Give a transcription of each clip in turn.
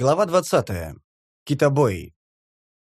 Глава 20. Китобой.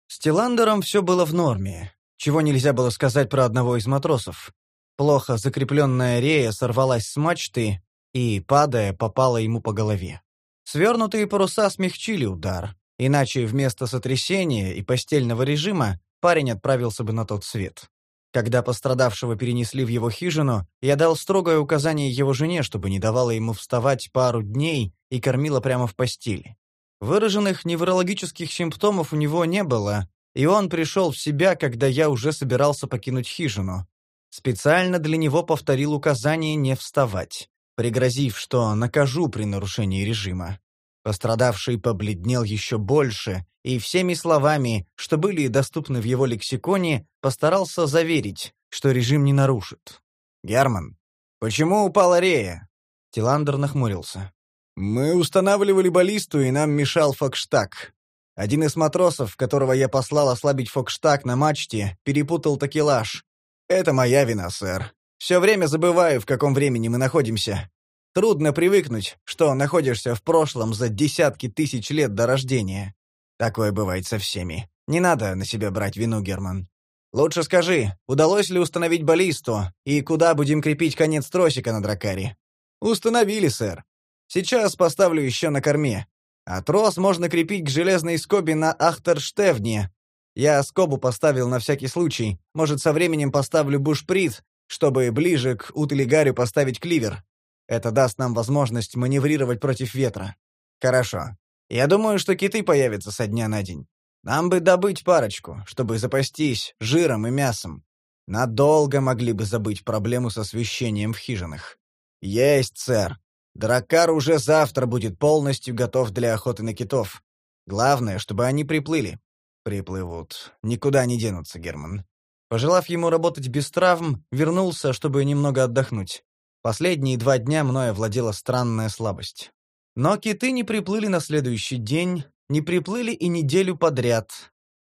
С Тиландером все было в норме, чего нельзя было сказать про одного из матросов. Плохо закрепленная рея сорвалась с мачты и, падая, попала ему по голове. Свернутые паруса смягчили удар, иначе вместо сотрясения и постельного режима парень отправился бы на тот свет. Когда пострадавшего перенесли в его хижину, я дал строгое указание его жене, чтобы не давала ему вставать пару дней и кормила прямо в постели. Выраженных неврологических симптомов у него не было, и он пришел в себя, когда я уже собирался покинуть хижину. Специально для него повторил указание не вставать, пригрозив, что накажу при нарушении режима. Пострадавший побледнел еще больше и всеми словами, что были доступны в его лексиконе, постарался заверить, что режим не нарушит. «Герман, почему упала Рея?» Тиландер нахмурился. «Мы устанавливали баллисту, и нам мешал фокштаг. Один из матросов, которого я послал ослабить фокштаг на мачте, перепутал такелаж. Это моя вина, сэр. Все время забываю, в каком времени мы находимся. Трудно привыкнуть, что находишься в прошлом за десятки тысяч лет до рождения. Такое бывает со всеми. Не надо на себя брать вину, Герман. Лучше скажи, удалось ли установить баллисту, и куда будем крепить конец тросика на дракаре? Установили, сэр. Сейчас поставлю еще на корме. А трос можно крепить к железной скобе на Ахтерштевне. Я скобу поставил на всякий случай. Может, со временем поставлю бушприт, чтобы ближе к Утелигарю поставить кливер. Это даст нам возможность маневрировать против ветра. Хорошо. Я думаю, что киты появятся со дня на день. Нам бы добыть парочку, чтобы запастись жиром и мясом. Надолго могли бы забыть проблему с освещением в хижинах. Есть, сэр. Драккар уже завтра будет полностью готов для охоты на китов. Главное, чтобы они приплыли. Приплывут. Никуда не денутся, Герман. Пожелав ему работать без травм, вернулся, чтобы немного отдохнуть. Последние два дня мною овладела странная слабость. Но киты не приплыли на следующий день, не приплыли и неделю подряд.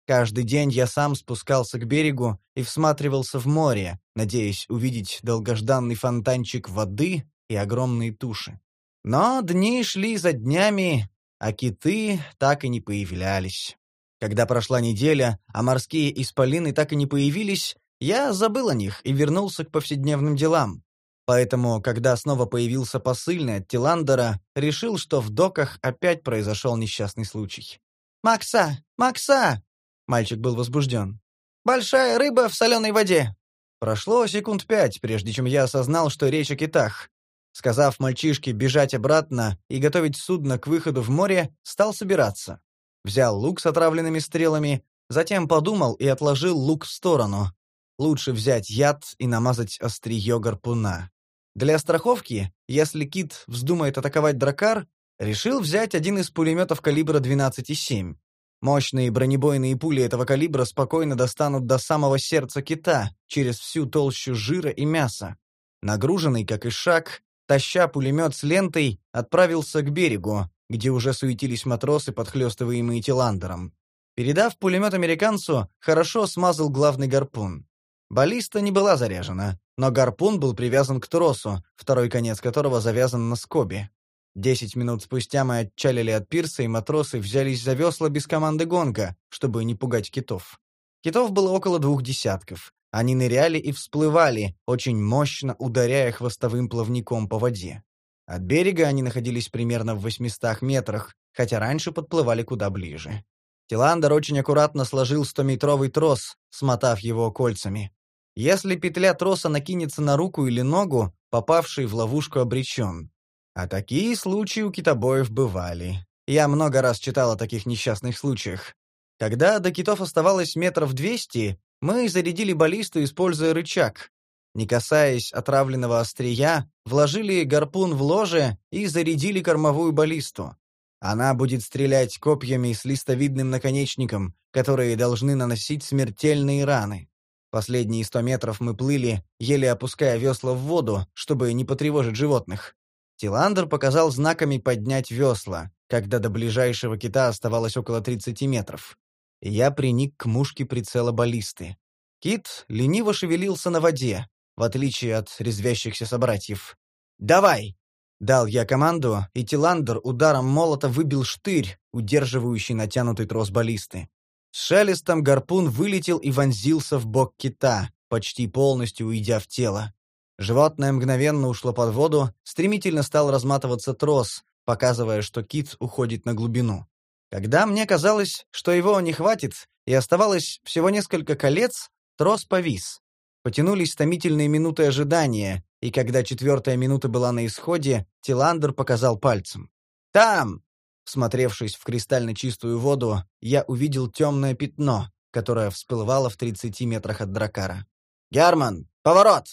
Каждый день я сам спускался к берегу и всматривался в море, надеясь увидеть долгожданный фонтанчик воды и огромные туши. Но дни шли за днями, а киты так и не появлялись. Когда прошла неделя, а морские исполины так и не появились, я забыл о них и вернулся к повседневным делам. Поэтому, когда снова появился посыльный от Тиландера, решил, что в доках опять произошел несчастный случай. «Макса! Макса!» Мальчик был возбужден. «Большая рыба в соленой воде!» Прошло секунд пять, прежде чем я осознал, что речь о китах. Сказав мальчишке бежать обратно и готовить судно к выходу в море, стал собираться. Взял лук с отравленными стрелами, затем подумал и отложил лук в сторону. Лучше взять яд и намазать острие гарпуна. Для страховки, если кит вздумает атаковать дракар, решил взять один из пулеметов калибра 12,7. Мощные бронебойные пули этого калибра спокойно достанут до самого сердца кита, через всю толщу жира и мяса. Нагруженный, как и шаг, таща пулемет с лентой, отправился к берегу, где уже суетились матросы, подхлёстываемые Тиландером. Передав пулемет американцу, хорошо смазал главный гарпун. Баллиста не была заряжена, но гарпун был привязан к тросу, второй конец которого завязан на скобе. Десять минут спустя мы отчалили от пирса, и матросы взялись за весла без команды гонка, чтобы не пугать китов. Китов было около двух десятков. Они ныряли и всплывали, очень мощно ударяя хвостовым плавником по воде. От берега они находились примерно в 800 метрах, хотя раньше подплывали куда ближе. Тиландер очень аккуратно сложил 100-метровый трос, смотав его кольцами. Если петля троса накинется на руку или ногу, попавший в ловушку обречен. А такие случаи у китобоев бывали. Я много раз читал о таких несчастных случаях. Когда до китов оставалось метров двести, мы зарядили баллисту, используя рычаг. Не касаясь отравленного острия, вложили гарпун в ложе и зарядили кормовую баллисту. Она будет стрелять копьями с листовидным наконечником, которые должны наносить смертельные раны. Последние сто метров мы плыли, еле опуская весла в воду, чтобы не потревожить животных. Тиландер показал знаками поднять весла, когда до ближайшего кита оставалось около 30 метров я приник к мушке прицела баллисты. Кит лениво шевелился на воде, в отличие от резвящихся собратьев. «Давай!» Дал я команду, и Тиландер ударом молота выбил штырь, удерживающий натянутый трос баллисты. С шелестом гарпун вылетел и вонзился в бок кита, почти полностью уйдя в тело. Животное мгновенно ушло под воду, стремительно стал разматываться трос, показывая, что кит уходит на глубину. Когда мне казалось, что его не хватит, и оставалось всего несколько колец, трос повис. Потянулись томительные минуты ожидания, и когда четвертая минута была на исходе, Тиландер показал пальцем. «Там!» Всмотревшись в кристально чистую воду, я увидел темное пятно, которое всплывало в 30 метрах от дракара. «Герман, поворот!»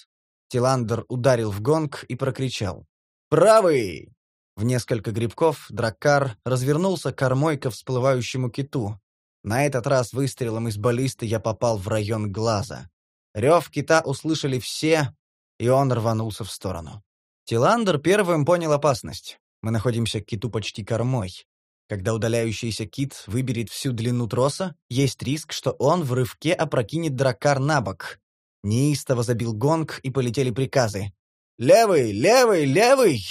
Тиландер ударил в гонг и прокричал. «Правый!» В несколько грибков драккар развернулся кормой ко всплывающему киту. На этот раз выстрелом из баллисты я попал в район глаза. Рев кита услышали все, и он рванулся в сторону. Тиландер первым понял опасность. Мы находимся к киту почти кормой. Когда удаляющийся кит выберет всю длину троса, есть риск, что он в рывке опрокинет драккар на бок. Неистово забил гонг, и полетели приказы. «Левый! Левый! Левый!»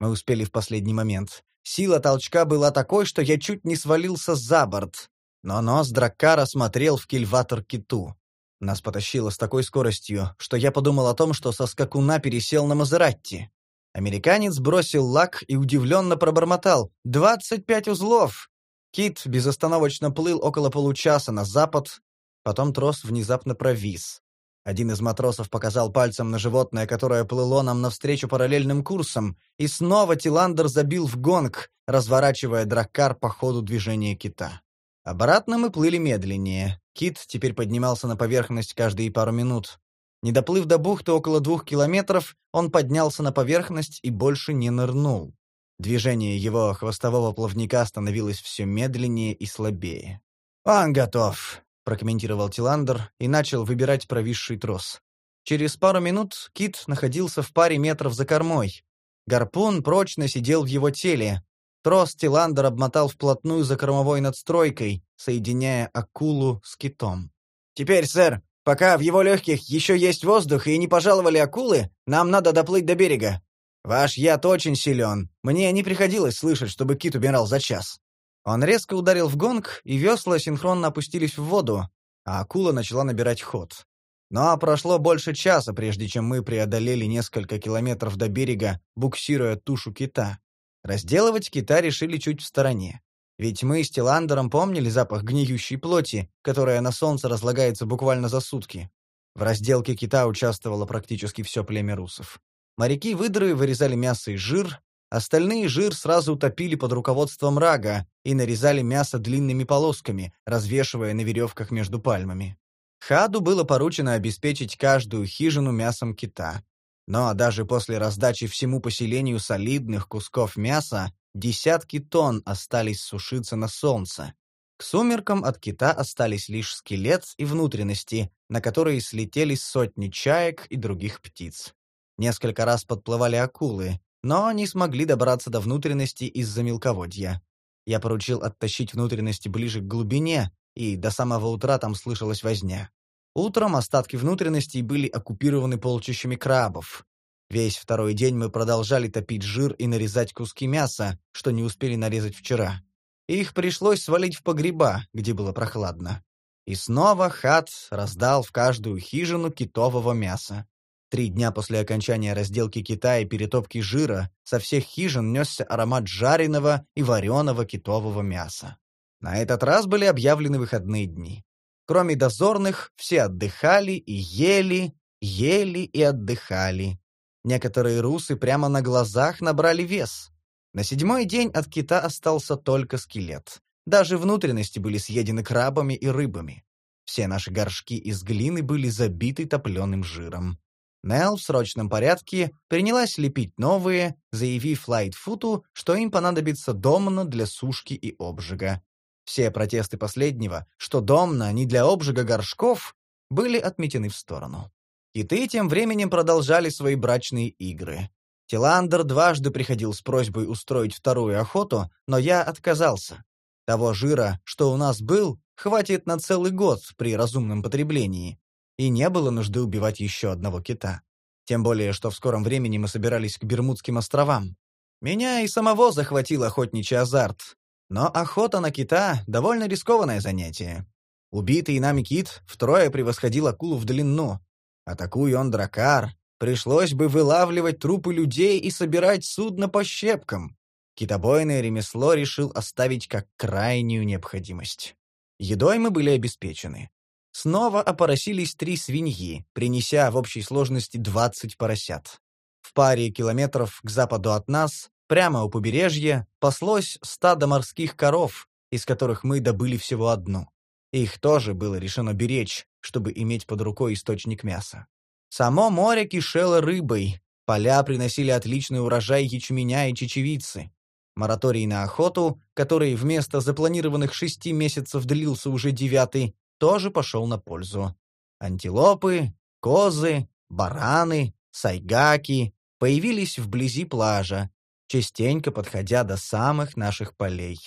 Мы успели в последний момент. Сила толчка была такой, что я чуть не свалился за борт. Но нос драккара смотрел в кильватор киту. Нас потащило с такой скоростью, что я подумал о том, что со скакуна пересел на Мазератти. Американец бросил лак и удивленно пробормотал. «Двадцать пять узлов!» Кит безостановочно плыл около получаса на запад, потом трос внезапно провис. Один из матросов показал пальцем на животное, которое плыло нам навстречу параллельным курсом, и снова Тиландер забил в гонг, разворачивая драккар по ходу движения кита. Обратно мы плыли медленнее. Кит теперь поднимался на поверхность каждые пару минут. Не доплыв до бухты около двух километров, он поднялся на поверхность и больше не нырнул. Движение его хвостового плавника становилось все медленнее и слабее. «Он готов», — прокомментировал Тиландер и начал выбирать провисший трос. Через пару минут кит находился в паре метров за кормой. Гарпун прочно сидел в его теле, Трос Тиландер обмотал вплотную за кормовой надстройкой, соединяя акулу с китом. «Теперь, сэр, пока в его легких еще есть воздух и не пожаловали акулы, нам надо доплыть до берега. Ваш яд очень силен. Мне не приходилось слышать, чтобы кит умирал за час». Он резко ударил в гонг, и весла синхронно опустились в воду, а акула начала набирать ход. Но прошло больше часа, прежде чем мы преодолели несколько километров до берега, буксируя тушу кита. Разделывать кита решили чуть в стороне. Ведь мы с Тиландером помнили запах гниющей плоти, которая на солнце разлагается буквально за сутки. В разделке кита участвовало практически все племя русов. Моряки-выдры вырезали мясо и жир, остальные жир сразу утопили под руководством рага и нарезали мясо длинными полосками, развешивая на веревках между пальмами. Хаду было поручено обеспечить каждую хижину мясом кита. Но даже после раздачи всему поселению солидных кусков мяса, десятки тонн остались сушиться на солнце. К сумеркам от кита остались лишь скелет и внутренности, на которые слетели сотни чаек и других птиц. Несколько раз подплывали акулы, но не смогли добраться до внутренности из-за мелководья. Я поручил оттащить внутренности ближе к глубине, и до самого утра там слышалась возня. Утром остатки внутренностей были оккупированы полчищами крабов. Весь второй день мы продолжали топить жир и нарезать куски мяса, что не успели нарезать вчера. Их пришлось свалить в погреба, где было прохладно. И снова Хат раздал в каждую хижину китового мяса. Три дня после окончания разделки кита и перетопки жира со всех хижин несся аромат жареного и вареного китового мяса. На этот раз были объявлены выходные дни. Кроме дозорных, все отдыхали и ели, ели и отдыхали. Некоторые русы прямо на глазах набрали вес. На седьмой день от кита остался только скелет. Даже внутренности были съедены крабами и рыбами. Все наши горшки из глины были забиты топленым жиром. Нелл в срочном порядке принялась лепить новые, заявив Лайтфуту, что им понадобится домна для сушки и обжига. Все протесты последнего, что домна не для обжига горшков, были отметены в сторону. Киты тем временем продолжали свои брачные игры. Тиландер дважды приходил с просьбой устроить вторую охоту, но я отказался. Того жира, что у нас был, хватит на целый год при разумном потреблении. И не было нужды убивать еще одного кита. Тем более, что в скором времени мы собирались к Бермудским островам. Меня и самого захватил охотничий азарт. Но охота на кита — довольно рискованное занятие. Убитый нами кит втрое превосходил акулу в длину. Атакуя он дракар, пришлось бы вылавливать трупы людей и собирать судно по щепкам. Китобойное ремесло решил оставить как крайнюю необходимость. Едой мы были обеспечены. Снова опоросились три свиньи, принеся в общей сложности 20 поросят. В паре километров к западу от нас, прямо у побережья, паслось стадо морских коров, из которых мы добыли всего одну. Их тоже было решено беречь, чтобы иметь под рукой источник мяса. Само море кишело рыбой, поля приносили отличный урожай ячменя и чечевицы. Мораторий на охоту, который вместо запланированных шести месяцев длился уже девятый, тоже пошел на пользу. Антилопы, козы, бараны, сайгаки появились вблизи плажа, частенько подходя до самых наших полей.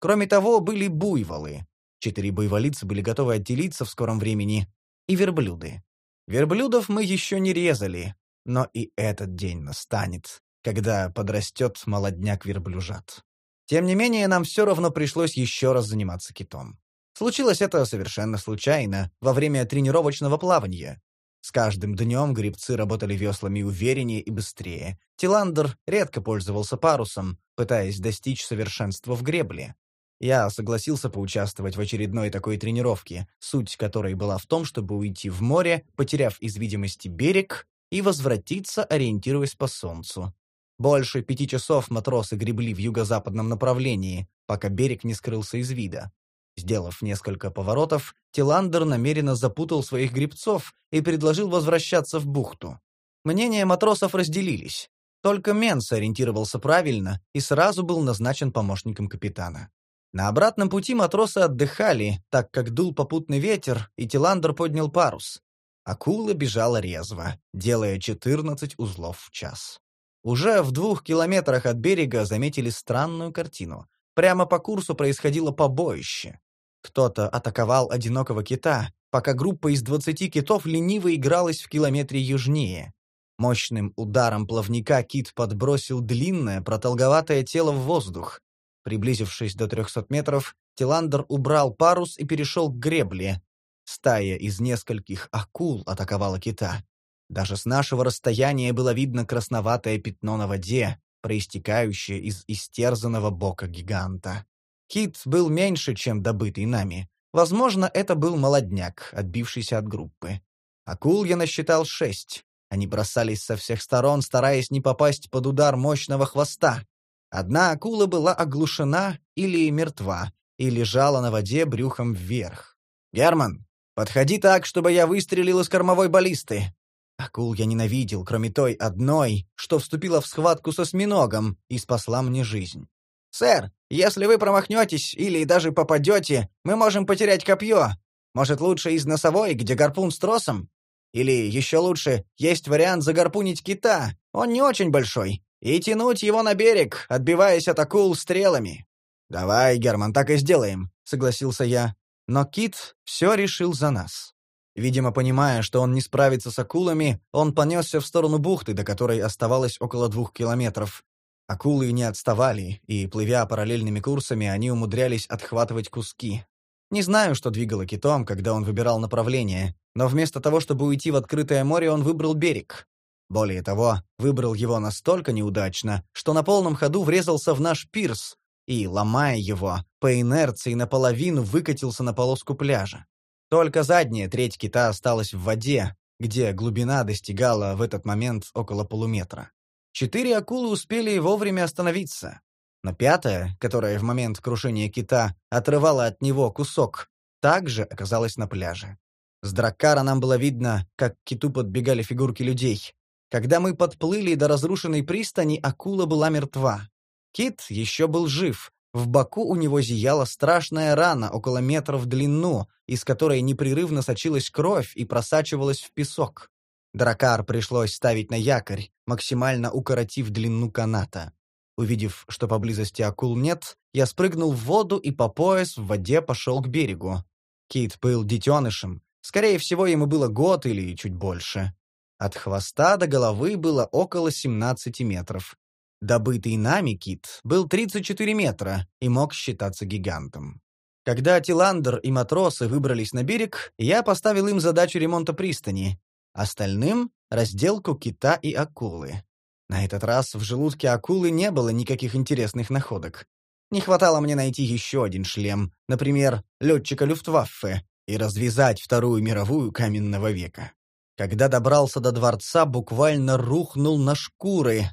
Кроме того, были буйволы. Четыре буйволицы были готовы отделиться в скором времени. И верблюды. Верблюдов мы еще не резали, но и этот день настанет, когда подрастет молодняк-верблюжат. Тем не менее, нам все равно пришлось еще раз заниматься китом. Случилось это совершенно случайно, во время тренировочного плавания. С каждым днем грибцы работали веслами увереннее и быстрее. Тиландер редко пользовался парусом, пытаясь достичь совершенства в гребле. Я согласился поучаствовать в очередной такой тренировке, суть которой была в том, чтобы уйти в море, потеряв из видимости берег, и возвратиться, ориентируясь по солнцу. Больше пяти часов матросы гребли в юго-западном направлении, пока берег не скрылся из вида. Сделав несколько поворотов, Тиландер намеренно запутал своих гребцов и предложил возвращаться в бухту. Мнения матросов разделились. Только Менс ориентировался правильно и сразу был назначен помощником капитана. На обратном пути матросы отдыхали, так как дул попутный ветер, и Тиландер поднял парус. Акула бежала резво, делая 14 узлов в час. Уже в двух километрах от берега заметили странную картину. Прямо по курсу происходило побоище. Кто-то атаковал одинокого кита, пока группа из двадцати китов лениво игралась в километре южнее. Мощным ударом плавника кит подбросил длинное, продолговатое тело в воздух. Приблизившись до трехсот метров, Тиландер убрал парус и перешел к гребле. Стая из нескольких акул атаковала кита. Даже с нашего расстояния было видно красноватое пятно на воде, проистекающее из истерзанного бока гиганта. Кит был меньше, чем добытый нами. Возможно, это был молодняк, отбившийся от группы. Акул я насчитал шесть. Они бросались со всех сторон, стараясь не попасть под удар мощного хвоста. Одна акула была оглушена или мертва, и лежала на воде брюхом вверх. «Герман, подходи так, чтобы я выстрелил из кормовой баллисты. Акул я ненавидел, кроме той одной, что вступила в схватку со осьминогом и спасла мне жизнь. «Сэр, если вы промахнетесь или даже попадете, мы можем потерять копье. Может, лучше из носовой, где гарпун с тросом? Или, еще лучше, есть вариант загарпунить кита, он не очень большой, и тянуть его на берег, отбиваясь от акул стрелами». «Давай, Герман, так и сделаем», — согласился я. Но кит все решил за нас. Видимо, понимая, что он не справится с акулами, он понесся в сторону бухты, до которой оставалось около двух километров. Акулы не отставали, и, плывя параллельными курсами, они умудрялись отхватывать куски. Не знаю, что двигало китом, когда он выбирал направление, но вместо того, чтобы уйти в открытое море, он выбрал берег. Более того, выбрал его настолько неудачно, что на полном ходу врезался в наш пирс и, ломая его, по инерции наполовину выкатился на полоску пляжа. Только задняя треть кита осталась в воде, где глубина достигала в этот момент около полуметра. Четыре акулы успели вовремя остановиться. Но пятая, которая в момент крушения кита отрывала от него кусок, также оказалась на пляже. С драккара нам было видно, как к киту подбегали фигурки людей. Когда мы подплыли до разрушенной пристани, акула была мертва. Кит еще был жив, в боку у него зияла страшная рана около метра в длину, из которой непрерывно сочилась кровь и просачивалась в песок. Дракар пришлось ставить на якорь, максимально укоротив длину каната. Увидев, что поблизости акул нет, я спрыгнул в воду и по пояс в воде пошел к берегу. Кит был детенышем. Скорее всего, ему было год или чуть больше. От хвоста до головы было около 17 метров. Добытый нами кит был 34 метра и мог считаться гигантом. Когда Тиландер и матросы выбрались на берег, я поставил им задачу ремонта пристани, остальным — разделку кита и акулы. На этот раз в желудке акулы не было никаких интересных находок. Не хватало мне найти еще один шлем, например, летчика Люфтваффе, и развязать Вторую мировую каменного века. Когда добрался до дворца, буквально рухнул на шкуры.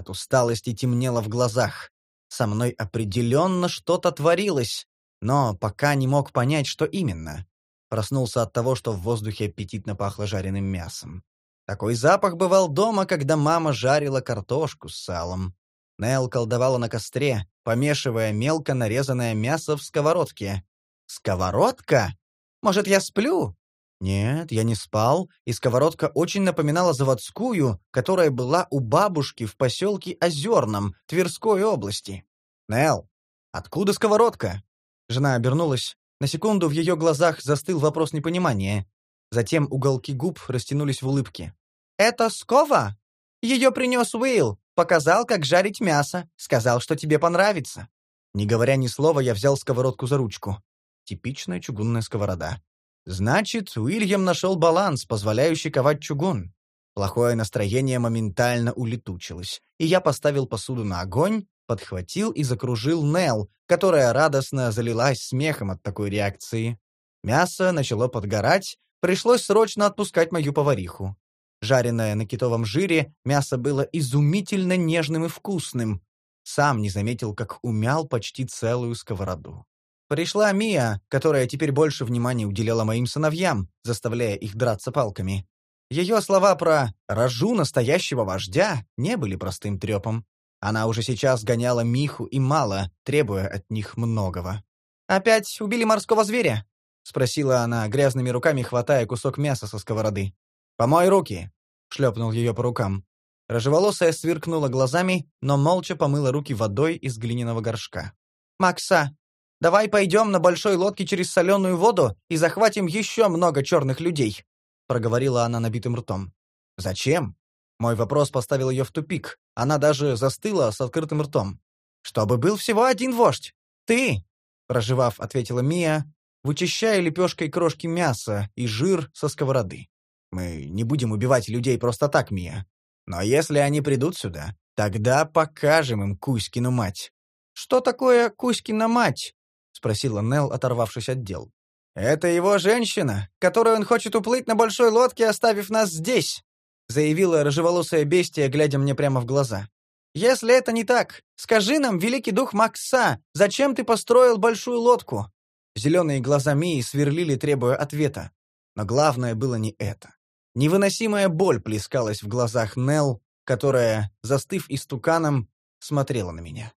От усталости темнело в глазах. Со мной определенно что-то творилось, но пока не мог понять, что именно. Проснулся от того, что в воздухе аппетитно пахло жареным мясом. Такой запах бывал дома, когда мама жарила картошку с салом. Нел колдовала на костре, помешивая мелко нарезанное мясо в сковородке. «Сковородка? Может, я сплю?» Нет, я не спал, и сковородка очень напоминала заводскую, которая была у бабушки в поселке Озерном, Тверской области. «Нел, откуда сковородка?» Жена обернулась. На секунду в ее глазах застыл вопрос непонимания. Затем уголки губ растянулись в улыбке. «Это скова? Ее принес Уилл. Показал, как жарить мясо. Сказал, что тебе понравится». Не говоря ни слова, я взял сковородку за ручку. Типичная чугунная сковорода. Значит, Уильям нашел баланс, позволяющий ковать чугун. Плохое настроение моментально улетучилось, и я поставил посуду на огонь, подхватил и закружил Нел, которая радостно залилась смехом от такой реакции. Мясо начало подгорать, пришлось срочно отпускать мою повариху. Жареное на китовом жире, мясо было изумительно нежным и вкусным. Сам не заметил, как умял почти целую сковороду. Пришла Мия, которая теперь больше внимания уделяла моим сыновьям, заставляя их драться палками. Ее слова про «рожу настоящего вождя» не были простым трепом. Она уже сейчас гоняла Миху и Мала, требуя от них многого. «Опять убили морского зверя?» — спросила она, грязными руками хватая кусок мяса со сковороды. «Помой руки!» — шлепнул ее по рукам. Рыжеволосая сверкнула глазами, но молча помыла руки водой из глиняного горшка. «Макса, Давай пойдем на большой лодке через соленую воду и захватим еще много черных людей», — проговорила она набитым ртом. «Зачем?» Мой вопрос поставил ее в тупик. Она даже застыла с открытым ртом. «Чтобы был всего один вождь. Ты!» Проживав, ответила Мия, вычищая лепешкой крошки мяса и жир со сковороды. «Мы не будем убивать людей просто так, Мия. Но если они придут сюда, тогда покажем им Кузькину мать». «Что такое Кузькина мать?» — спросила Нел, оторвавшись от дел. «Это его женщина, которой он хочет уплыть на большой лодке, оставив нас здесь», — заявила рыжеволосая бестия, глядя мне прямо в глаза. «Если это не так, скажи нам, великий дух Макса, зачем ты построил большую лодку?» Зеленые глаза Мии сверлили, требуя ответа. Но главное было не это. Невыносимая боль плескалась в глазах Нел, которая, застыв истуканом, смотрела на меня.